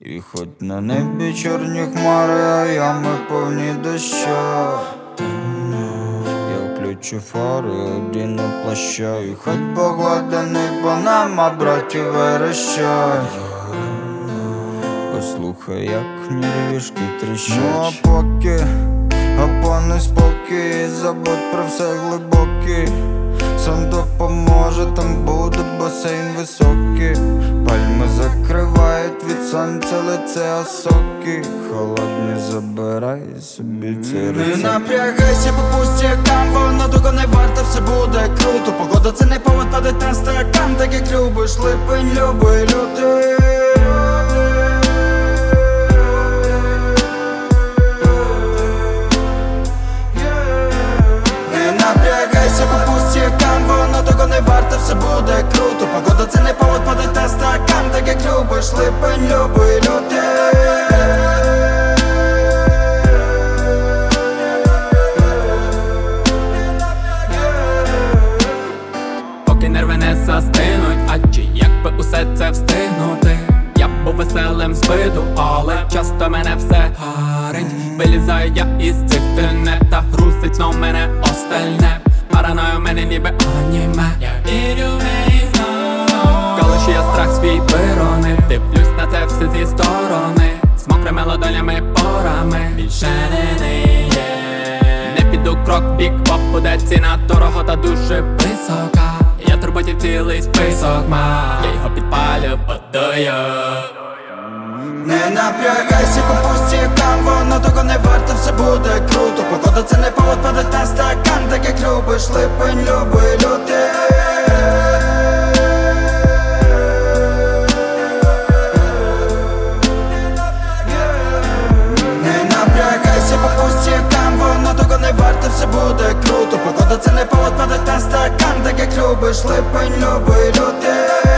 І хоч на небі чорні хмари, а ями повні доща. Я включу фари, одіну плаща. І хоч погода не по нам, а братів верещать Послухай, як нервішки тріщать. Ну а поки, а пане спокій Забудь про все глибокий Сам допоможе, там буде басейн високий. Пальми закривають від сонця лице, осокі Холодні забирай собі ці Не рецепти напрягайся по пустякам, воно того не варто, все буде все буде круто. Погода це не повод падать на стакан, так як любиш, липень, любий лютий. Поки нерви не застинуть, а чи як би усе це встигнути? Я був веселим з виду, але часто мене все гарить. Вилізаю я із цих тенет та грустить знов мене остальне Параною мене ніби аніме. Я вірю в знов Коли ще я страх свій виронив Дивлюсь на це все зі сторони. З мокрими ладонями порами. Більше не ниє. Не піду крок бік, бо буде ціна дорого та дуже висока. Я турботів цілий список ма Я його підпалю водою Не напрягайся по пустякам, воно того не варто, все буде круто. Погода це не повод падать на стакан, любиш, липень, люби лютий Не напрягайся по пустякам, воно того не варто, все буде круто. Погода це не повод падать на стакан, так як любиш, липень, люби лютий